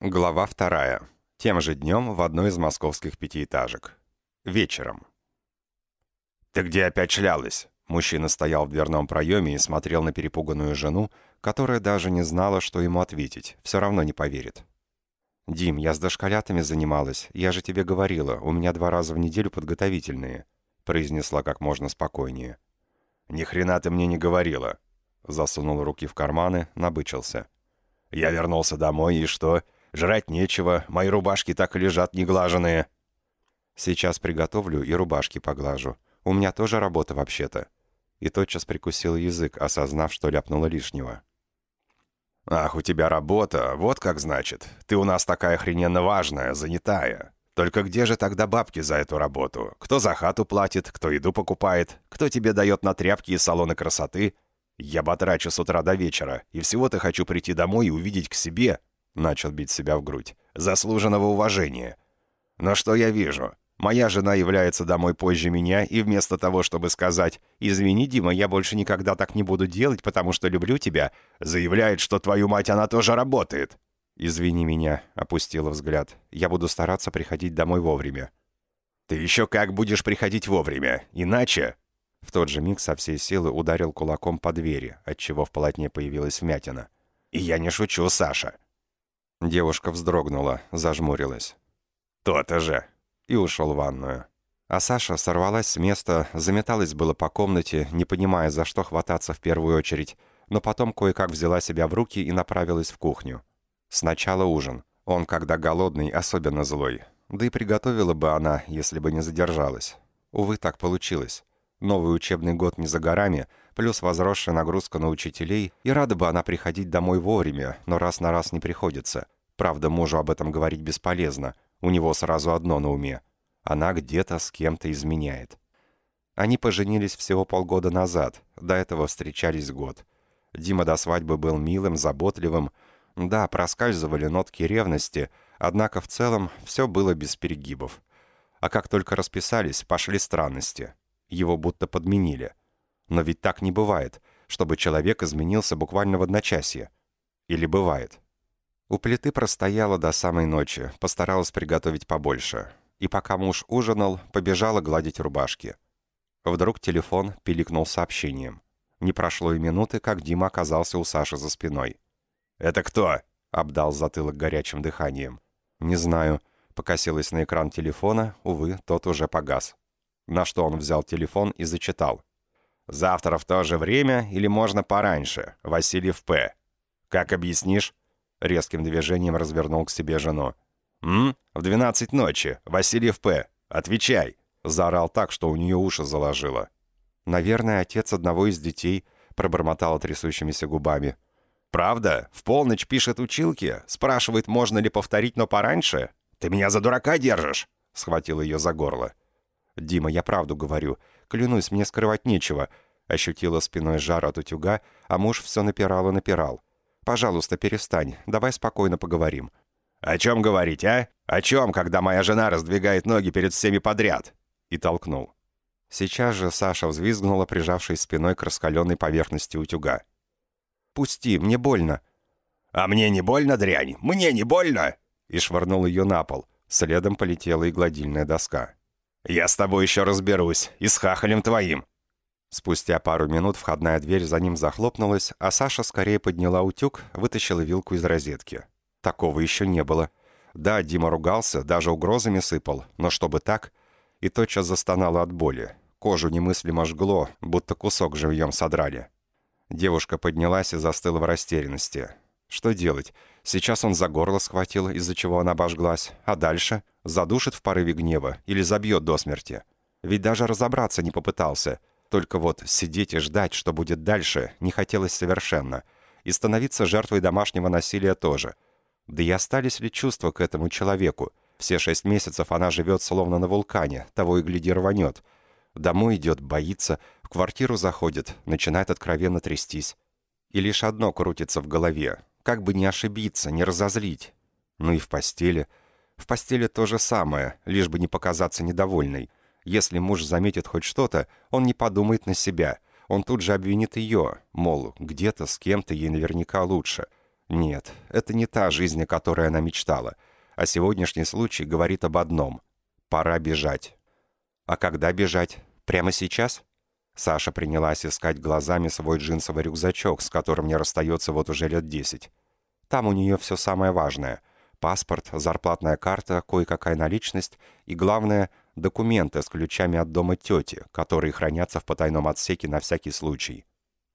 Глава вторая. Тем же днем в одной из московских пятиэтажек. Вечером. «Ты где опять шлялась?» Мужчина стоял в дверном проеме и смотрел на перепуганную жену, которая даже не знала, что ему ответить, все равно не поверит. «Дим, я с дошколятами занималась, я же тебе говорила, у меня два раза в неделю подготовительные», произнесла как можно спокойнее. «Ни хрена ты мне не говорила», засунул руки в карманы, набычился. «Я вернулся домой, и что? Жрать нечего, мои рубашки так и лежат неглаженные». «Сейчас приготовлю и рубашки поглажу. У меня тоже работа вообще-то». И тотчас прикусил язык, осознав, что ляпнуло лишнего. «Ах, у тебя работа, вот как значит. Ты у нас такая охрененно важная, занятая. Только где же тогда бабки за эту работу? Кто за хату платит, кто еду покупает, кто тебе дает на тряпки и салоны красоты? Я батрачу с утра до вечера, и всего-то хочу прийти домой и увидеть к себе, Начал бить себя в грудь. «Заслуженного уважения. Но что я вижу? Моя жена является домой позже меня, и вместо того, чтобы сказать «Извини, Дима, я больше никогда так не буду делать, потому что люблю тебя», заявляет, что твою мать она тоже работает. «Извини меня», — опустила взгляд. «Я буду стараться приходить домой вовремя». «Ты еще как будешь приходить вовремя? Иначе...» В тот же миг со всей силы ударил кулаком по двери, отчего в полотне появилась вмятина. «И я не шучу, Саша. Девушка вздрогнула, зажмурилась. «То-то же!» И ушел в ванную. А Саша сорвалась с места, заметалась было по комнате, не понимая, за что хвататься в первую очередь, но потом кое-как взяла себя в руки и направилась в кухню. Сначала ужин. Он, когда голодный, особенно злой. Да и приготовила бы она, если бы не задержалась. Увы, так получилось. Новый учебный год не за горами, плюс возросшая нагрузка на учителей, и рада бы она приходить домой вовремя, но раз на раз не приходится. Правда, мужу об этом говорить бесполезно, у него сразу одно на уме. Она где-то с кем-то изменяет. Они поженились всего полгода назад, до этого встречались год. Дима до свадьбы был милым, заботливым. Да, проскальзывали нотки ревности, однако в целом все было без перегибов. А как только расписались, пошли странности. Его будто подменили – но ведь так не бывает, чтобы человек изменился буквально в одночасье. Или бывает? У плиты простояла до самой ночи, постаралась приготовить побольше. И пока муж ужинал, побежала гладить рубашки. Вдруг телефон пиликнул сообщением. Не прошло и минуты, как Дима оказался у Саши за спиной. «Это кто?» — обдал затылок горячим дыханием. «Не знаю». Покосилась на экран телефона, увы, тот уже погас. На что он взял телефон и зачитал. Завтра в то же время или можно пораньше. Васильев П. Как объяснишь?» Резким движением развернул к себе жену. «М? В двенадцать ночи. Васильев П. Отвечай!» Заорал так, что у нее уши заложило. «Наверное, отец одного из детей», пробормотала трясущимися губами. «Правда? В полночь пишет училки? Спрашивает, можно ли повторить, но пораньше? Ты меня за дурака держишь?» Схватил ее за горло. «Дима, я правду говорю. Клянусь, мне скрывать нечего». Ощутила спиной жар от утюга, а муж все напирал и напирал. «Пожалуйста, перестань. Давай спокойно поговорим». «О чем говорить, а? О чем, когда моя жена раздвигает ноги перед всеми подряд?» И толкнул. Сейчас же Саша взвизгнула, прижавшись спиной к раскаленной поверхности утюга. «Пусти, мне больно». «А мне не больно, дрянь? Мне не больно?» И швырнул ее на пол. Следом полетела и гладильная доска. «Я с тобой еще разберусь, и с хахалем твоим!» Спустя пару минут входная дверь за ним захлопнулась, а Саша скорее подняла утюг, вытащила вилку из розетки. Такого еще не было. Да, Дима ругался, даже угрозами сыпал, но чтобы так... И тотчас застонала от боли. Кожу немыслимо жгло, будто кусок живьем содрали. Девушка поднялась и застыла в растерянности. Что делать? Сейчас он за горло схватил, из-за чего она обожглась. А дальше? Задушит в порыве гнева или забьет до смерти. Ведь даже разобраться не попытался. Только вот сидеть и ждать, что будет дальше, не хотелось совершенно. И становиться жертвой домашнего насилия тоже. Да и остались ли чувства к этому человеку? Все шесть месяцев она живет словно на вулкане, того и гляди рванет. Домой идет, боится, в квартиру заходит, начинает откровенно трястись. И лишь одно крутится в голове как бы не ошибиться, не разозлить. Ну и в постели. В постели то же самое, лишь бы не показаться недовольной. Если муж заметит хоть что-то, он не подумает на себя. Он тут же обвинит ее, мол, где-то с кем-то ей наверняка лучше. Нет, это не та жизнь, о которой она мечтала. А сегодняшний случай говорит об одном. Пора бежать. А когда бежать? Прямо сейчас? Саша принялась искать глазами свой джинсовый рюкзачок, с которым не расстается вот уже лет десять. Там у нее все самое важное. Паспорт, зарплатная карта, кое-какая наличность и, главное, документы с ключами от дома тети, которые хранятся в потайном отсеке на всякий случай.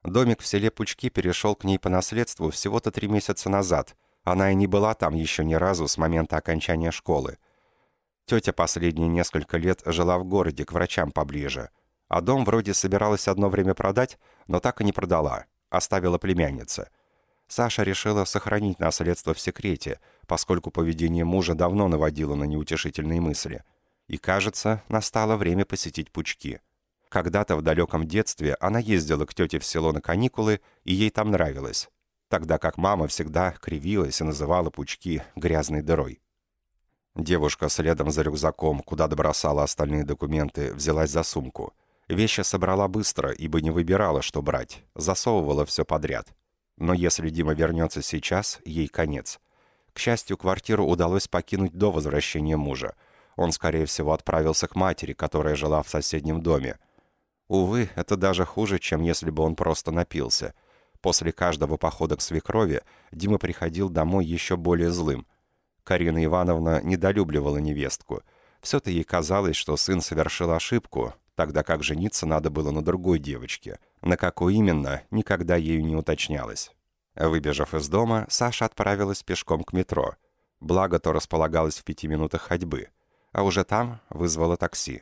Домик в селе Пучки перешел к ней по наследству всего-то три месяца назад. Она и не была там еще ни разу с момента окончания школы. Тетя последние несколько лет жила в городе, к врачам поближе. А дом вроде собиралась одно время продать, но так и не продала. Оставила племянница. Саша решила сохранить наследство в секрете, поскольку поведение мужа давно наводило на неутешительные мысли. И, кажется, настало время посетить Пучки. Когда-то в далеком детстве она ездила к тете в село на каникулы, и ей там нравилось, тогда как мама всегда кривилась и называла пучки грязной дырой. Девушка следом за рюкзаком, куда добросала остальные документы, взялась за сумку. Вещи собрала быстро, ибо не выбирала, что брать, засовывала все подряд. Но если Дима вернется сейчас, ей конец. К счастью, квартиру удалось покинуть до возвращения мужа. Он, скорее всего, отправился к матери, которая жила в соседнем доме. Увы, это даже хуже, чем если бы он просто напился. После каждого похода к свекрови Дима приходил домой еще более злым. Карина Ивановна недолюбливала невестку. Все-то ей казалось, что сын совершил ошибку, тогда как жениться надо было на другой девочке. На какой именно, никогда ею не уточнялось. Выбежав из дома, Саша отправилась пешком к метро. Благо, то располагалось в пяти минутах ходьбы. А уже там вызвала такси.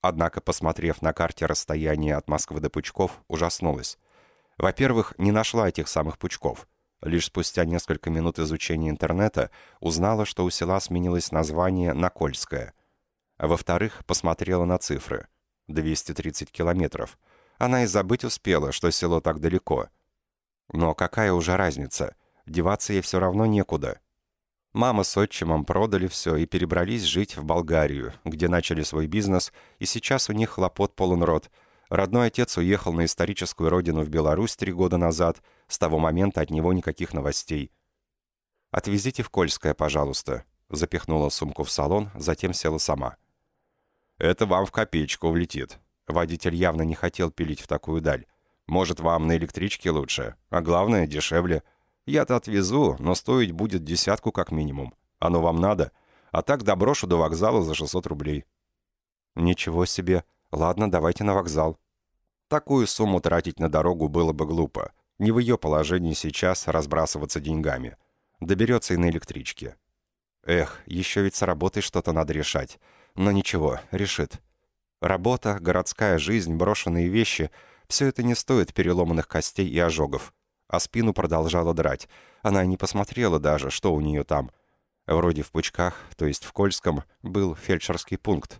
Однако, посмотрев на карте расстояние от Москвы до Пучков, ужаснулась. Во-первых, не нашла этих самых Пучков. Лишь спустя несколько минут изучения интернета узнала, что у села сменилось название на Кольское. Во-вторых, посмотрела на цифры. 230 километров. Она и забыть успела, что село так далеко. Но какая уже разница? Деваться ей все равно некуда. Мама с отчимом продали все и перебрались жить в Болгарию, где начали свой бизнес, и сейчас у них хлопот полон рот. Родной отец уехал на историческую родину в Беларусь три года назад, с того момента от него никаких новостей. «Отвезите в Кольское, пожалуйста», — запихнула сумку в салон, затем села сама. «Это вам в копеечку влетит». Водитель явно не хотел пилить в такую даль. «Может, вам на электричке лучше, а главное, дешевле». Я-то отвезу, но стоить будет десятку как минимум. Оно вам надо? А так доброшу до вокзала за 600 рублей». «Ничего себе. Ладно, давайте на вокзал». Такую сумму тратить на дорогу было бы глупо. Не в ее положении сейчас разбрасываться деньгами. Доберется и на электричке. Эх, еще ведь с работой что-то надо решать. Но ничего, решит. Работа, городская жизнь, брошенные вещи — все это не стоит переломанных костей и ожогов а спину продолжала драть. Она не посмотрела даже, что у нее там. Вроде в Пучках, то есть в Кольском, был фельдшерский пункт.